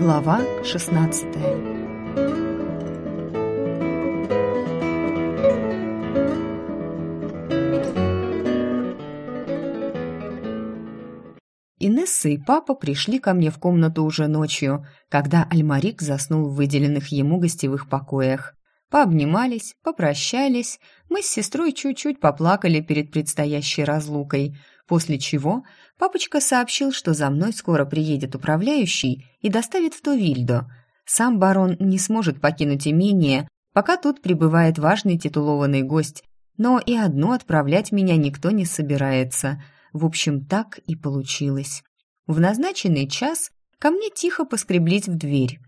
Глава 16 Инесса и папа пришли ко мне в комнату уже ночью, когда Альмарик заснул в выделенных ему гостевых покоях. Пообнимались, попрощались, мы с сестрой чуть-чуть поплакали перед предстоящей разлукой, после чего папочка сообщил, что за мной скоро приедет управляющий и доставит в Товильдо. Сам барон не сможет покинуть имение, пока тут прибывает важный титулованный гость, но и одну отправлять меня никто не собирается – в общем, так и получилось. В назначенный час ко мне тихо поскреблись в дверь.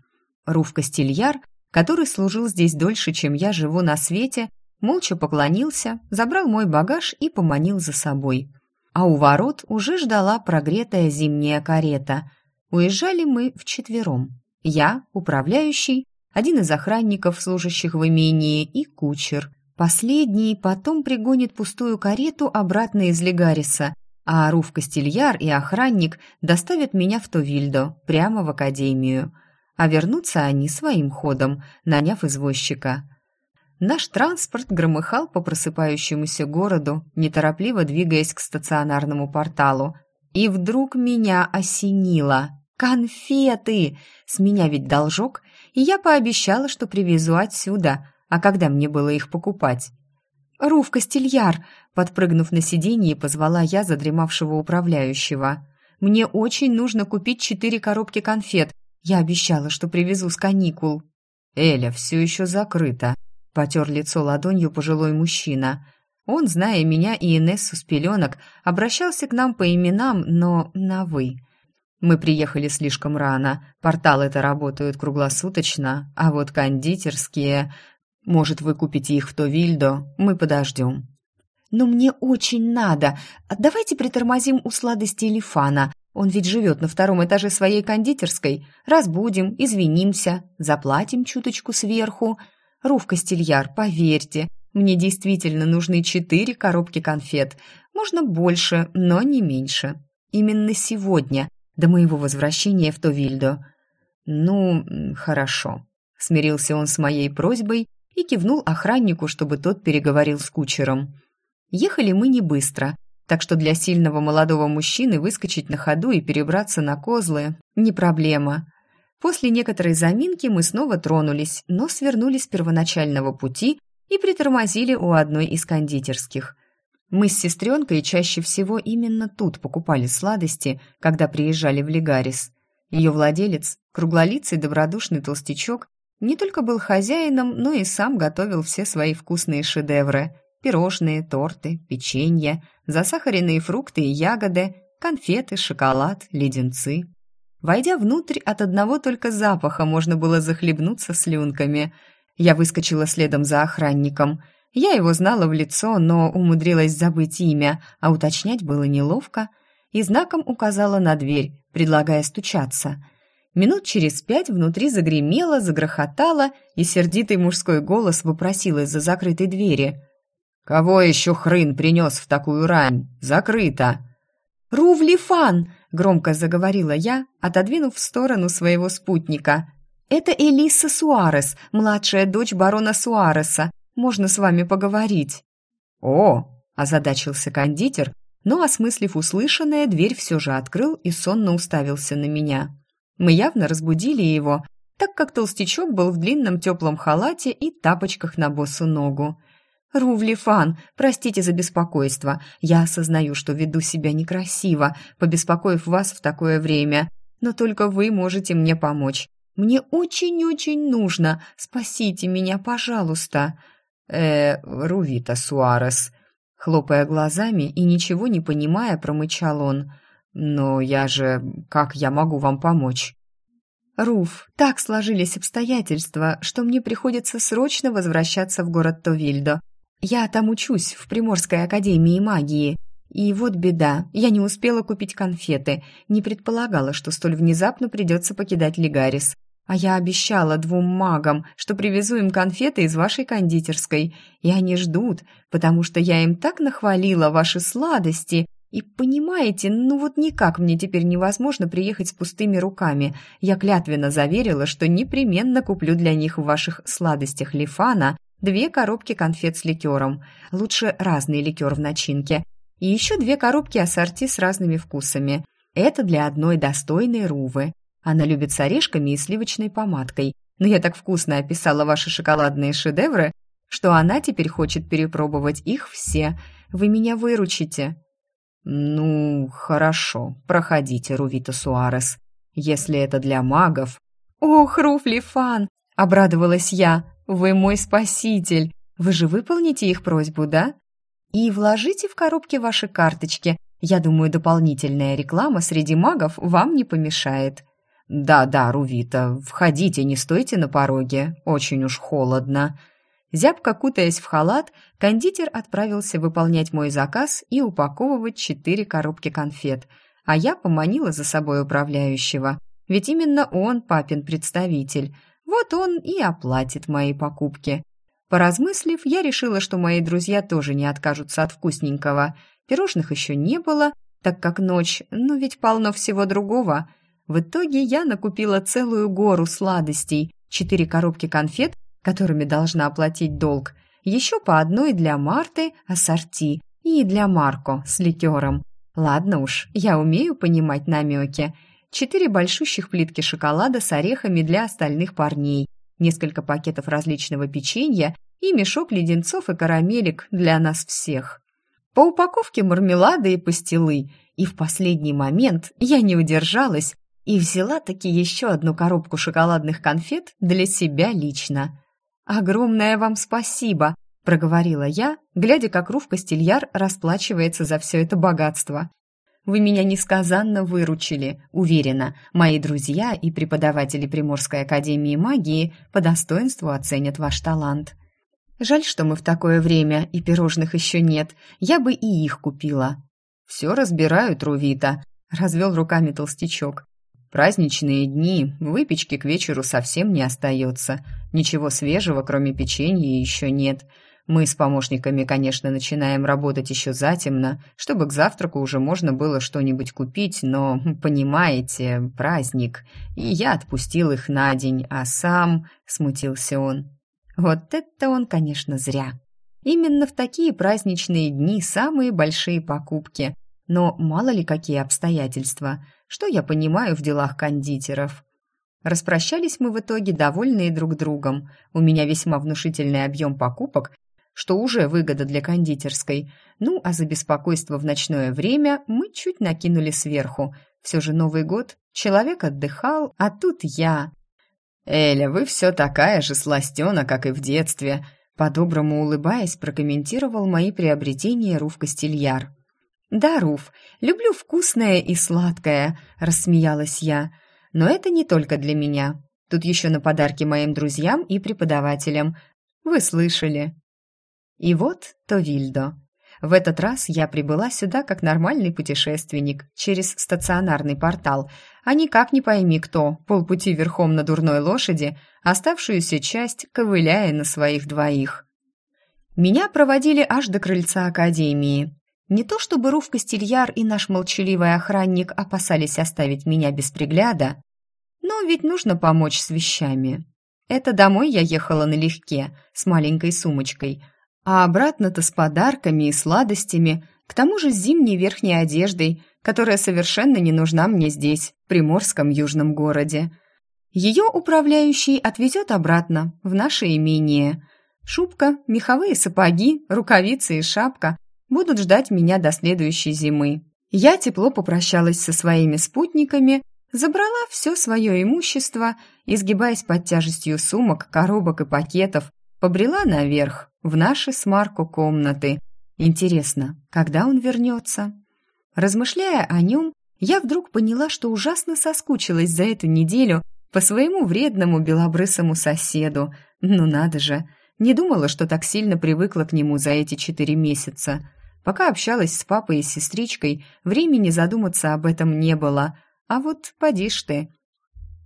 Руф Костельяр, который служил здесь дольше, чем я живу на свете, молча поклонился, забрал мой багаж и поманил за собой. А у ворот уже ждала прогретая зимняя карета. Уезжали мы вчетвером. Я, управляющий, один из охранников, служащих в имении, и кучер. Последний потом пригонит пустую карету обратно из Легариса, а Руф Костельяр и охранник доставят меня в Товильдо, прямо в академию. А вернутся они своим ходом, наняв извозчика. Наш транспорт громыхал по просыпающемуся городу, неторопливо двигаясь к стационарному порталу. И вдруг меня осенило. «Конфеты! С меня ведь должок, и я пообещала, что привезу отсюда. А когда мне было их покупать?» «Руф Костельяр!» Подпрыгнув на сиденье, позвала я задремавшего управляющего. «Мне очень нужно купить четыре коробки конфет. Я обещала, что привезу с каникул». «Эля, все еще закрыто», — потер лицо ладонью пожилой мужчина. Он, зная меня и Инессу с пеленок, обращался к нам по именам, но на «вы». Мы приехали слишком рано, порталы-то работают круглосуточно, а вот кондитерские... Может, вы купите их в Товильдо, мы подождем но мне очень надо. Давайте притормозим у сладости Лифана. Он ведь живет на втором этаже своей кондитерской. Разбудим, извинимся, заплатим чуточку сверху. Руф Костельяр, поверьте, мне действительно нужны четыре коробки конфет. Можно больше, но не меньше. Именно сегодня, до моего возвращения в Товильдо. Ну, хорошо. Смирился он с моей просьбой и кивнул охраннику, чтобы тот переговорил с кучером. Ехали мы не быстро, так что для сильного молодого мужчины выскочить на ходу и перебраться на козлы – не проблема. После некоторой заминки мы снова тронулись, но свернули с первоначального пути и притормозили у одной из кондитерских. Мы с сестренкой чаще всего именно тут покупали сладости, когда приезжали в Легарис. Ее владелец, круглолицый добродушный толстячок, не только был хозяином, но и сам готовил все свои вкусные шедевры – пирожные, торты, печенье, засахаренные фрукты и ягоды, конфеты, шоколад, леденцы. Войдя внутрь, от одного только запаха можно было захлебнуться слюнками. Я выскочила следом за охранником. Я его знала в лицо, но умудрилась забыть имя, а уточнять было неловко, и знаком указала на дверь, предлагая стучаться. Минут через пять внутри загремело, загрохотало, и сердитый мужской голос вопросил из-за закрытой двери – «Кого еще хрын принес в такую рань? Закрыто!» «Рувлифан!» — громко заговорила я, отодвинув в сторону своего спутника. «Это Элиса Суарес, младшая дочь барона Суареса. Можно с вами поговорить?» «О!» — озадачился кондитер, но, осмыслив услышанное, дверь все же открыл и сонно уставился на меня. Мы явно разбудили его, так как толстячок был в длинном теплом халате и тапочках на босу ногу. «Рувлифан, простите за беспокойство. Я осознаю, что веду себя некрасиво, побеспокоив вас в такое время. Но только вы можете мне помочь. Мне очень-очень нужно. Спасите меня, пожалуйста». «Э, Рувита Суарес», хлопая глазами и ничего не понимая, промычал он. «Но я же... Как я могу вам помочь?» «Руф, так сложились обстоятельства, что мне приходится срочно возвращаться в город Товильдо. Я там учусь, в Приморской академии магии. И вот беда, я не успела купить конфеты, не предполагала, что столь внезапно придется покидать Лигарис. А я обещала двум магам, что привезу им конфеты из вашей кондитерской, и они ждут, потому что я им так нахвалила ваши сладости, И понимаете, ну вот никак мне теперь невозможно приехать с пустыми руками. Я клятвенно заверила, что непременно куплю для них в ваших сладостях Лифана две коробки конфет с ликером. Лучше разный ликер в начинке. И еще две коробки ассорти с разными вкусами. Это для одной достойной Рувы. Она любит с орешками и сливочной помадкой. Но я так вкусно описала ваши шоколадные шедевры, что она теперь хочет перепробовать их все. Вы меня выручите». «Ну, хорошо, проходите, Рувита Суарес. Если это для магов...» «Ох, Руфлифан!» — обрадовалась я. «Вы мой спаситель. Вы же выполните их просьбу, да? И вложите в коробки ваши карточки. Я думаю, дополнительная реклама среди магов вам не помешает». «Да-да, Рувита, входите, не стойте на пороге. Очень уж холодно». Зябко кутаясь в халат, кондитер отправился выполнять мой заказ и упаковывать четыре коробки конфет, а я поманила за собой управляющего, ведь именно он папин представитель. Вот он и оплатит мои покупки. Поразмыслив, я решила, что мои друзья тоже не откажутся от вкусненького. Пирожных еще не было, так как ночь, ну ведь полно всего другого. В итоге я накупила целую гору сладостей, четыре коробки конфет которыми должна оплатить долг, еще по одной для Марты ассорти и для Марко с ликером. Ладно уж, я умею понимать намеки. Четыре большущих плитки шоколада с орехами для остальных парней, несколько пакетов различного печенья и мешок леденцов и карамелек для нас всех. По упаковке мармелада и пастилы, и в последний момент я не удержалась и взяла таки еще одну коробку шоколадных конфет для себя лично. «Огромное вам спасибо!» – проговорила я, глядя, как Руф Костельяр расплачивается за все это богатство. «Вы меня несказанно выручили. Уверена, мои друзья и преподаватели Приморской академии магии по достоинству оценят ваш талант. Жаль, что мы в такое время, и пирожных еще нет. Я бы и их купила». «Все разбираю, Трувита», – развел руками толстячок. Праздничные дни, выпечки к вечеру совсем не остается. Ничего свежего, кроме печенья, еще нет. Мы с помощниками, конечно, начинаем работать еще затемно, чтобы к завтраку уже можно было что-нибудь купить, но, понимаете, праздник. И я отпустил их на день, а сам... Смутился он. Вот это он, конечно, зря. Именно в такие праздничные дни самые большие покупки. Но мало ли какие обстоятельства. Что я понимаю в делах кондитеров? Распрощались мы в итоге довольные друг другом. У меня весьма внушительный объем покупок, что уже выгода для кондитерской. Ну, а за беспокойство в ночное время мы чуть накинули сверху. Все же Новый год, человек отдыхал, а тут я. «Эля, вы все такая же сластена, как и в детстве», по-доброму улыбаясь, прокомментировал мои приобретения Руф Костильяр. «Да, Руф, люблю вкусное и сладкое», – рассмеялась я. «Но это не только для меня. Тут еще на подарки моим друзьям и преподавателям. Вы слышали». И вот Товильдо. В этот раз я прибыла сюда как нормальный путешественник через стационарный портал, а никак не пойми кто, полпути верхом на дурной лошади, оставшуюся часть ковыляя на своих двоих. Меня проводили аж до крыльца академии, не то чтобы Руф Костельяр и наш молчаливый охранник опасались оставить меня без пригляда, но ведь нужно помочь с вещами. Это домой я ехала налегке, с маленькой сумочкой, а обратно-то с подарками и сладостями, к тому же с зимней верхней одеждой, которая совершенно не нужна мне здесь, в приморском южном городе. Ее управляющий отвезет обратно, в наше имение. Шубка, меховые сапоги, рукавицы и шапка будут ждать меня до следующей зимы. Я тепло попрощалась со своими спутниками, забрала все свое имущество и, сгибаясь под тяжестью сумок, коробок и пакетов, побрела наверх, в наши с Марко комнаты. Интересно, когда он вернется? Размышляя о нем, я вдруг поняла, что ужасно соскучилась за эту неделю по своему вредному белобрысому соседу. Ну надо же, не думала, что так сильно привыкла к нему за эти четыре месяца. Пока общалась с папой и сестричкой, времени задуматься об этом не было. А вот поди ж ты.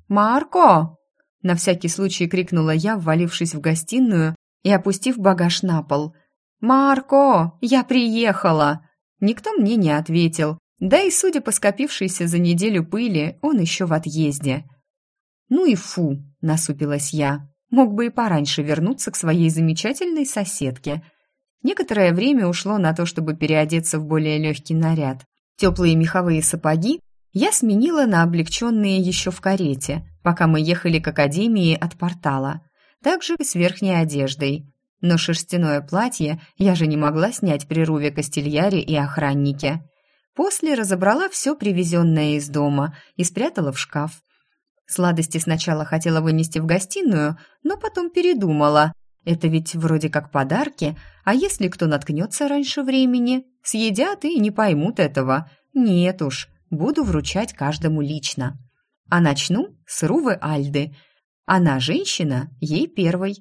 «Марко!» — на всякий случай крикнула я, ввалившись в гостиную и опустив багаж на пол. «Марко, я приехала!» Никто мне не ответил, да и, судя по скопившейся за неделю пыли, он еще в отъезде. «Ну и фу!» – насупилась я. «Мог бы и пораньше вернуться к своей замечательной соседке». Некоторое время ушло на то, чтобы переодеться в более легкий наряд. Теплые меховые сапоги я сменила на облегченные еще в карете, пока мы ехали к академии от портала. Также с верхней одеждой. Но шерстяное платье я же не могла снять при Руве Кастильяре и охраннике. После разобрала все привезенное из дома и спрятала в шкаф. Сладости сначала хотела вынести в гостиную, но потом передумала. Это ведь вроде как подарки, а если кто наткнется раньше времени, съедят и не поймут этого. Нет уж, буду вручать каждому лично. А начну с Рувы Альды. Она женщина, ей первой.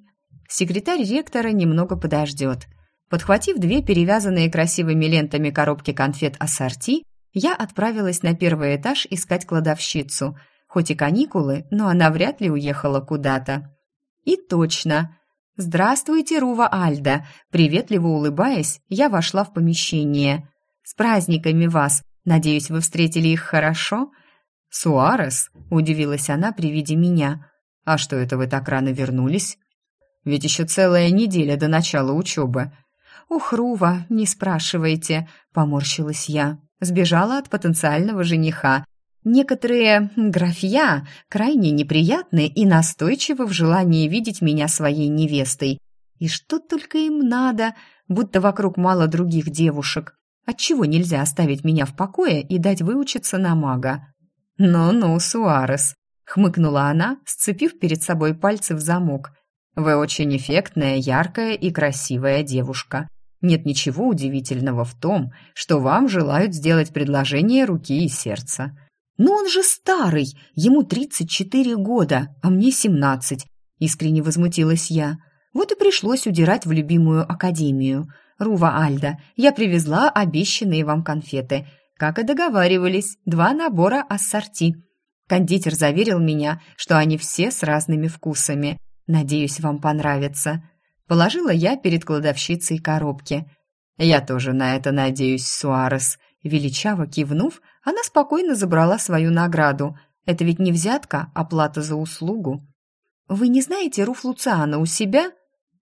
Секретарь ректора немного подождет. Подхватив две перевязанные красивыми лентами коробки конфет ассорти, я отправилась на первый этаж искать кладовщицу. Хоть и каникулы, но она вряд ли уехала куда-то. И точно. «Здравствуйте, Рува Альда!» Приветливо улыбаясь, я вошла в помещение. «С праздниками вас! Надеюсь, вы встретили их хорошо?» «Суарес?» – удивилась она при виде меня. «А что это вы так рано вернулись?» «Ведь еще целая неделя до начала учебы». «Ух, Рува, не спрашивайте», – поморщилась я. Сбежала от потенциального жениха. Некоторые графья крайне неприятны и настойчивы в желании видеть меня своей невестой. И что только им надо, будто вокруг мало других девушек. Отчего нельзя оставить меня в покое и дать выучиться на мага? «Ну-ну, Суарес», — хмыкнула она, сцепив перед собой пальцы в замок. «Вы очень эффектная, яркая и красивая девушка. Нет ничего удивительного в том, что вам желают сделать предложение руки и сердца». «Но он же старый, ему 34 года, а мне 17», — искренне возмутилась я. «Вот и пришлось удирать в любимую академию. Рува Альда, я привезла обещанные вам конфеты. Как и договаривались, два набора ассорти. Кондитер заверил меня, что они все с разными вкусами. Надеюсь, вам понравится. Положила я перед кладовщицей коробки. Я тоже на это надеюсь, Суарес. Величаво кивнув, она спокойно забрала свою награду. Это ведь не взятка, а плата за услугу. «Вы не знаете Руф Луциана у себя?»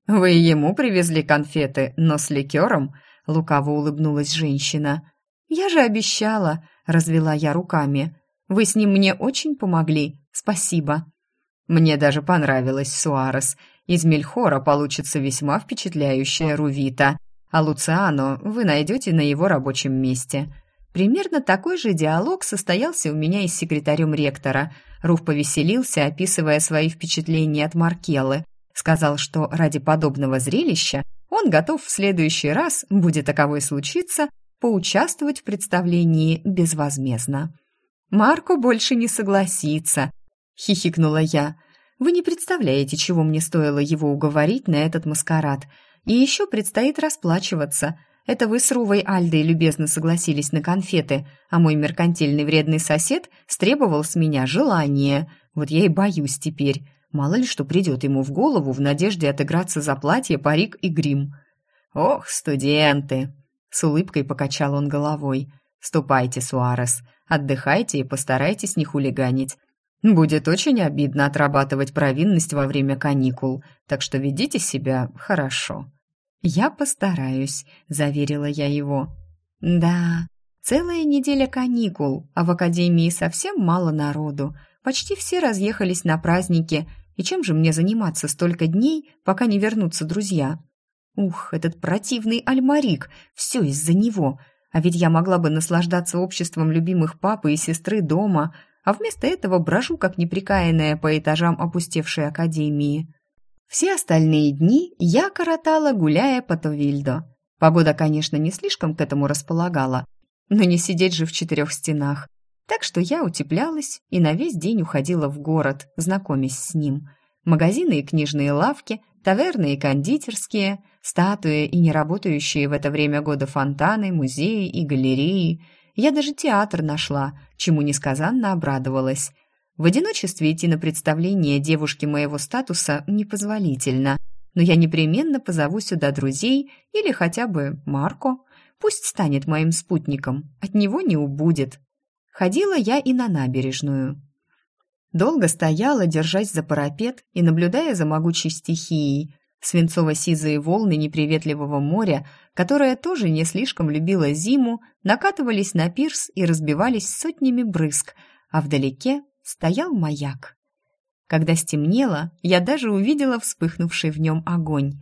«Вы ему привезли конфеты, но с ликером?» — лукаво улыбнулась женщина. «Я же обещала», — развела я руками. «Вы с ним мне очень помогли. Спасибо». «Мне даже понравилось, Суарес. Из Мельхора получится весьма впечатляющая Рувита, а Луциано вы найдете на его рабочем месте». Примерно такой же диалог состоялся у меня и с секретарем ректора. Руф повеселился, описывая свои впечатления от Маркелы. Сказал, что ради подобного зрелища он готов в следующий раз, будет таковой случиться, поучаствовать в представлении безвозмездно. «Марко больше не согласится», — хихикнула я. «Вы не представляете, чего мне стоило его уговорить на этот маскарад. И еще предстоит расплачиваться. Это вы с Рувой Альдой любезно согласились на конфеты, а мой меркантильный вредный сосед стребовал с меня желание. Вот я и боюсь теперь. Мало ли что придет ему в голову в надежде отыграться за платье, парик и грим». «Ох, студенты!» С улыбкой покачал он головой. «Ступайте, Суарес, отдыхайте и постарайтесь не хулиганить. Будет очень обидно отрабатывать провинность во время каникул, так что ведите себя хорошо». «Я постараюсь», — заверила я его. «Да, целая неделя каникул, а в академии совсем мало народу. Почти все разъехались на праздники, и чем же мне заниматься столько дней, пока не вернутся друзья?» Ух, этот противный альмарик, все из-за него. А ведь я могла бы наслаждаться обществом любимых папы и сестры дома, а вместо этого брожу, как неприкаянная по этажам опустевшей академии. Все остальные дни я коротала, гуляя по Товильдо. Погода, конечно, не слишком к этому располагала, но не сидеть же в четырех стенах. Так что я утеплялась и на весь день уходила в город, знакомясь с ним. Магазины и книжные лавки, таверны и кондитерские – статуи и неработающие в это время года фонтаны, музеи и галереи. Я даже театр нашла, чему несказанно обрадовалась. В одиночестве идти на представление девушки моего статуса непозволительно, но я непременно позову сюда друзей или хотя бы Марко. Пусть станет моим спутником, от него не убудет. Ходила я и на набережную. Долго стояла, держась за парапет и наблюдая за могучей стихией. Свинцово-сизые волны неприветливого моря, которое тоже не слишком любило зиму, накатывались на пирс и разбивались сотнями брызг, а вдалеке стоял маяк. Когда стемнело, я даже увидела вспыхнувший в нем огонь.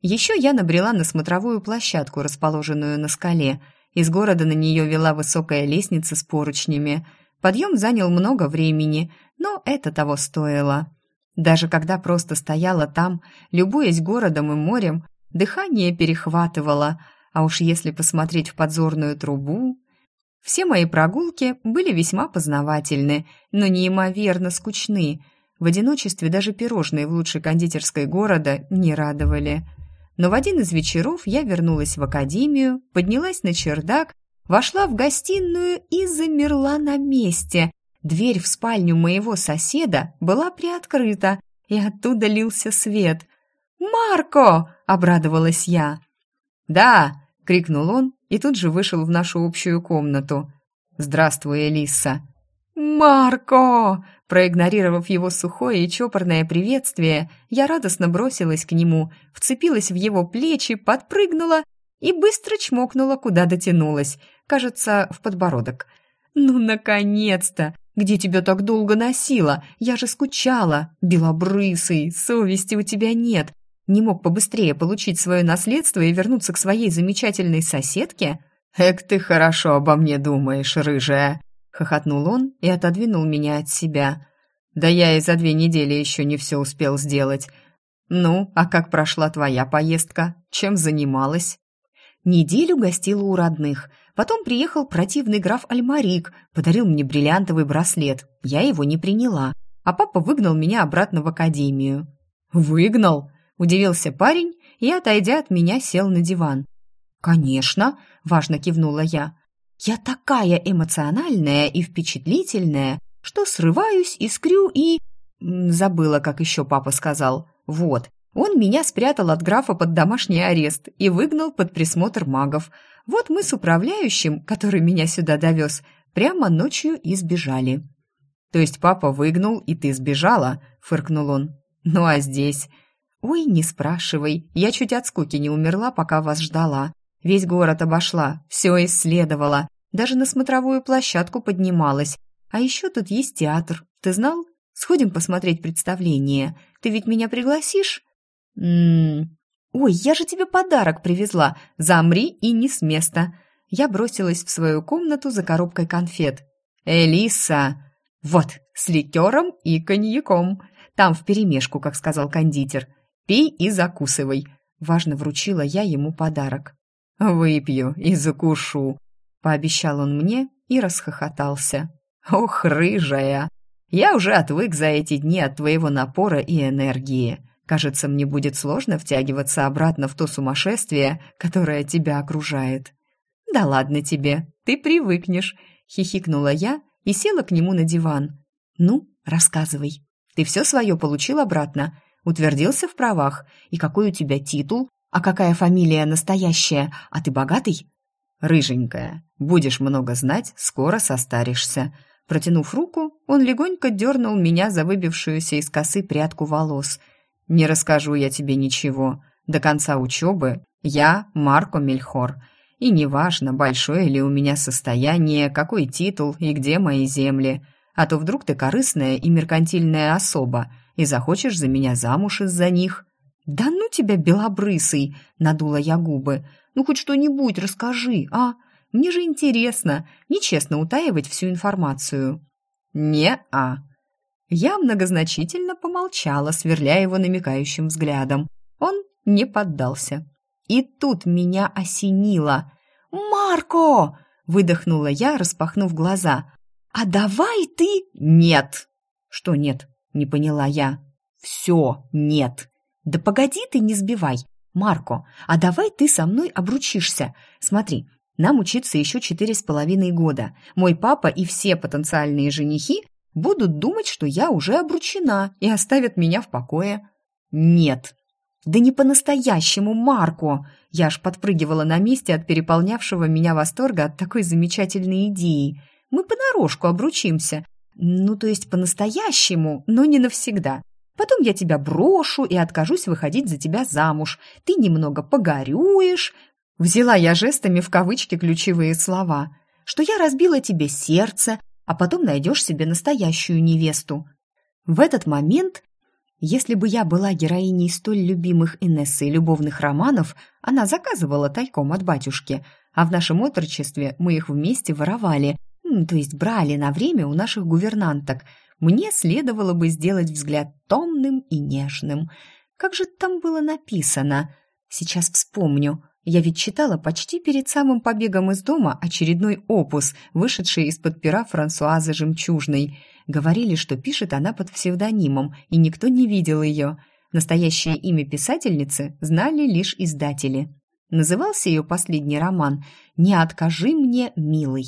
Еще я набрела на смотровую площадку, расположенную на скале. Из города на нее вела высокая лестница с поручнями. Подъем занял много времени, но это того стоило. Даже когда просто стояла там, любуясь городом и морем, дыхание перехватывало, а уж если посмотреть в подзорную трубу... Все мои прогулки были весьма познавательны, но неимоверно скучны. В одиночестве даже пирожные в лучшей кондитерской города не радовали. Но в один из вечеров я вернулась в академию, поднялась на чердак, вошла в гостиную и замерла на месте. Дверь в спальню моего соседа была приоткрыта, и оттуда лился свет. «Марко!» — обрадовалась я. «Да!» — крикнул он и тут же вышел в нашу общую комнату. «Здравствуй, Элиса!» «Марко!» Проигнорировав его сухое и чопорное приветствие, я радостно бросилась к нему, вцепилась в его плечи, подпрыгнула и быстро чмокнула, куда дотянулась, кажется, в подбородок. «Ну, наконец-то! Где тебя так долго носила? Я же скучала! Белобрысый, совести у тебя нет! Не мог побыстрее получить свое наследство и вернуться к своей замечательной соседке?» «Эк ты хорошо обо мне думаешь, рыжая!» Хохотнул он и отодвинул меня от себя. «Да я и за две недели еще не все успел сделать. Ну, а как прошла твоя поездка? Чем занималась?» Неделю гостила у родных. Потом приехал противный граф Альмарик, подарил мне бриллиантовый браслет. Я его не приняла. А папа выгнал меня обратно в академию. «Выгнал?» – удивился парень и, отойдя от меня, сел на диван. «Конечно», – важно кивнула я. Я такая эмоциональная и впечатлительная, что срываюсь, искрю и... Забыла, как еще папа сказал. Вот, он меня спрятал от графа под домашний арест и выгнал под присмотр магов. Вот мы с управляющим, который меня сюда довез, прямо ночью и сбежали. «То есть папа выгнал, и ты сбежала?» — фыркнул он. «Ну а здесь?» «Ой, не спрашивай, я чуть от скуки не умерла, пока вас ждала. Весь город обошла, все исследовала, даже на смотровую площадку поднималась. А еще тут есть театр. Ты знал? Сходим посмотреть представление. Ты ведь меня пригласишь? Ммм... Ой, я же тебе подарок привезла. Замри и не с места. Я бросилась в свою комнату за коробкой конфет. Элиса! Вот, с ликером и коньяком. Там вперемешку, как сказал кондитер. Пей и закусывай. Важно вручила я ему подарок. «Выпью и закушу», — пообещал он мне и расхохотался. «Ох, рыжая! Я уже отвык за эти дни от твоего напора и энергии. Кажется, мне будет сложно втягиваться обратно в то сумасшествие, которое тебя окружает». «Да ладно тебе, ты привыкнешь», — хихикнула я и села к нему на диван. «Ну, рассказывай. Ты все свое получил обратно? Утвердился в правах? И какой у тебя титул? «А какая фамилия настоящая? А ты богатый?» «Рыженькая. Будешь много знать, скоро состаришься». Протянув руку, он легонько дернул меня за выбившуюся из косы прядку волос. «Не расскажу я тебе ничего. До конца учебы я Марко Мельхор. И неважно, большое ли у меня состояние, какой титул и где мои земли. А то вдруг ты корыстная и меркантильная особа и захочешь за меня замуж из-за них». «Да ну тебя, белобрысый!» — надула я губы. «Ну хоть что-нибудь расскажи, а? Мне же интересно, нечестно утаивать всю информацию». «Не-а». Я многозначительно помолчала, сверляя его намекающим взглядом. Он не поддался. И тут меня осенило. «Марко!» — выдохнула я, распахнув глаза. «А давай ты...» «Нет!» «Что нет?» — не поняла я. «Все нет!» «Да погоди ты, не сбивай! Марко, а давай ты со мной обручишься. Смотри, нам учиться еще четыре с половиной года. Мой папа и все потенциальные женихи будут думать, что я уже обручена и оставят меня в покое». «Нет». «Да не по-настоящему, Марко!» Я аж подпрыгивала на месте от переполнявшего меня восторга от такой замечательной идеи. «Мы понарошку обручимся. Ну, то есть по-настоящему, но не навсегда. Потом я тебя брошу и откажусь выходить за тебя замуж. Ты немного погорюешь». Взяла я жестами в кавычки ключевые слова. «Что я разбила тебе сердце, а потом найдешь себе настоящую невесту». В этот момент если бы я была героиней столь любимых Инессы любовных романов, она заказывала тайком от батюшки, а в нашем отрочестве мы их вместе воровали, то есть брали на время у наших гувернанток. Мне следовало бы сделать взгляд томным и нежным. Как же там было написано? Сейчас вспомню. Я ведь читала почти перед самым побегом из дома очередной опус, вышедший из-под пера Франсуазы Жемчужной – Говорили, что пишет она под псевдонимом, и никто не видел ее. Настоящее имя писательницы знали лишь издатели. Назывался ее последний роман «Не откажи мне, милый».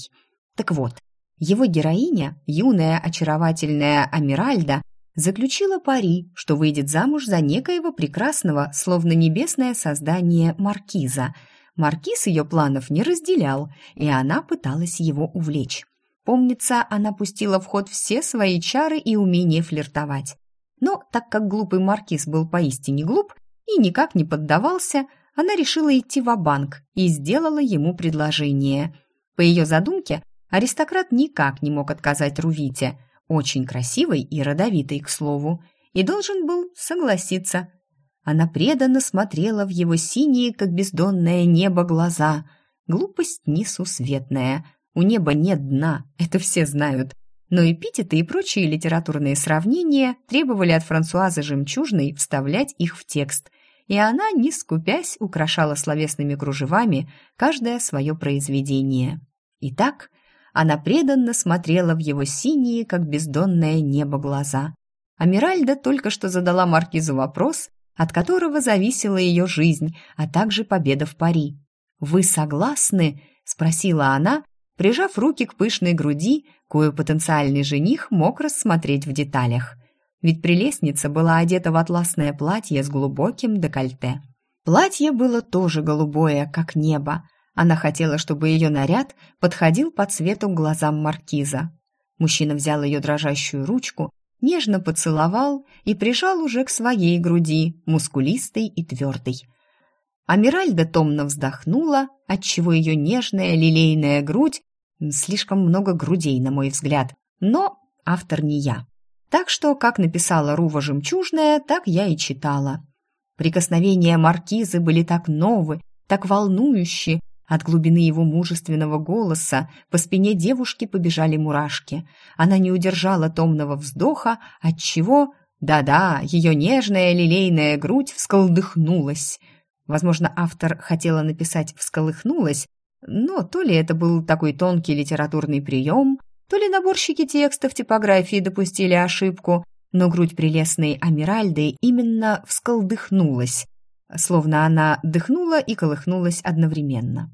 Так вот, его героиня, юная очаровательная Амиральда, заключила пари, что выйдет замуж за некоего прекрасного, словно небесное создание Маркиза. Маркиз ее планов не разделял, и она пыталась его увлечь. Помнится, она пустила в ход все свои чары и умение флиртовать. Но так как глупый маркиз был поистине глуп и никак не поддавался, она решила идти в банк и сделала ему предложение. По ее задумке, аристократ никак не мог отказать Рувите, очень красивой и родовитой, к слову, и должен был согласиться. Она преданно смотрела в его синие, как бездонное небо, глаза. Глупость несусветная — у неба нет дна, это все знают. Но эпитеты и прочие литературные сравнения требовали от Франсуазы Жемчужной вставлять их в текст, и она, не скупясь, украшала словесными кружевами каждое свое произведение. Итак, она преданно смотрела в его синие, как бездонное небо, глаза. Амиральда только что задала Маркизу вопрос, от которого зависела ее жизнь, а также победа в пари. «Вы согласны?» – спросила она, прижав руки к пышной груди, кою потенциальный жених мог рассмотреть в деталях. Ведь прелестница была одета в атласное платье с глубоким декольте. Платье было тоже голубое, как небо. Она хотела, чтобы ее наряд подходил по цвету глазам маркиза. Мужчина взял ее дрожащую ручку, нежно поцеловал и прижал уже к своей груди, мускулистой и твердой. Амиральда томно вздохнула, отчего ее нежная лилейная грудь Слишком много грудей, на мой взгляд. Но автор не я. Так что, как написала Рува «Жемчужная», так я и читала. Прикосновения маркизы были так новы, так волнующие. От глубины его мужественного голоса по спине девушки побежали мурашки. Она не удержала томного вздоха, отчего... Да-да, ее нежная лилейная грудь всколдыхнулась. Возможно, автор хотела написать «всколыхнулась», но то ли это был такой тонкий литературный прием, то ли наборщики текстов типографии допустили ошибку, но грудь прелестной Амиральды именно всколдыхнулась, словно она дыхнула и колыхнулась одновременно.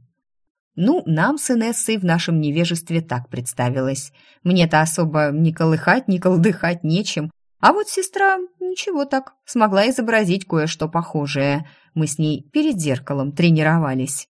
Ну, нам с Инессой в нашем невежестве так представилось. Мне-то особо ни колыхать, ни колдыхать нечем, а вот сестра ничего так, смогла изобразить кое-что похожее. Мы с ней перед зеркалом тренировались.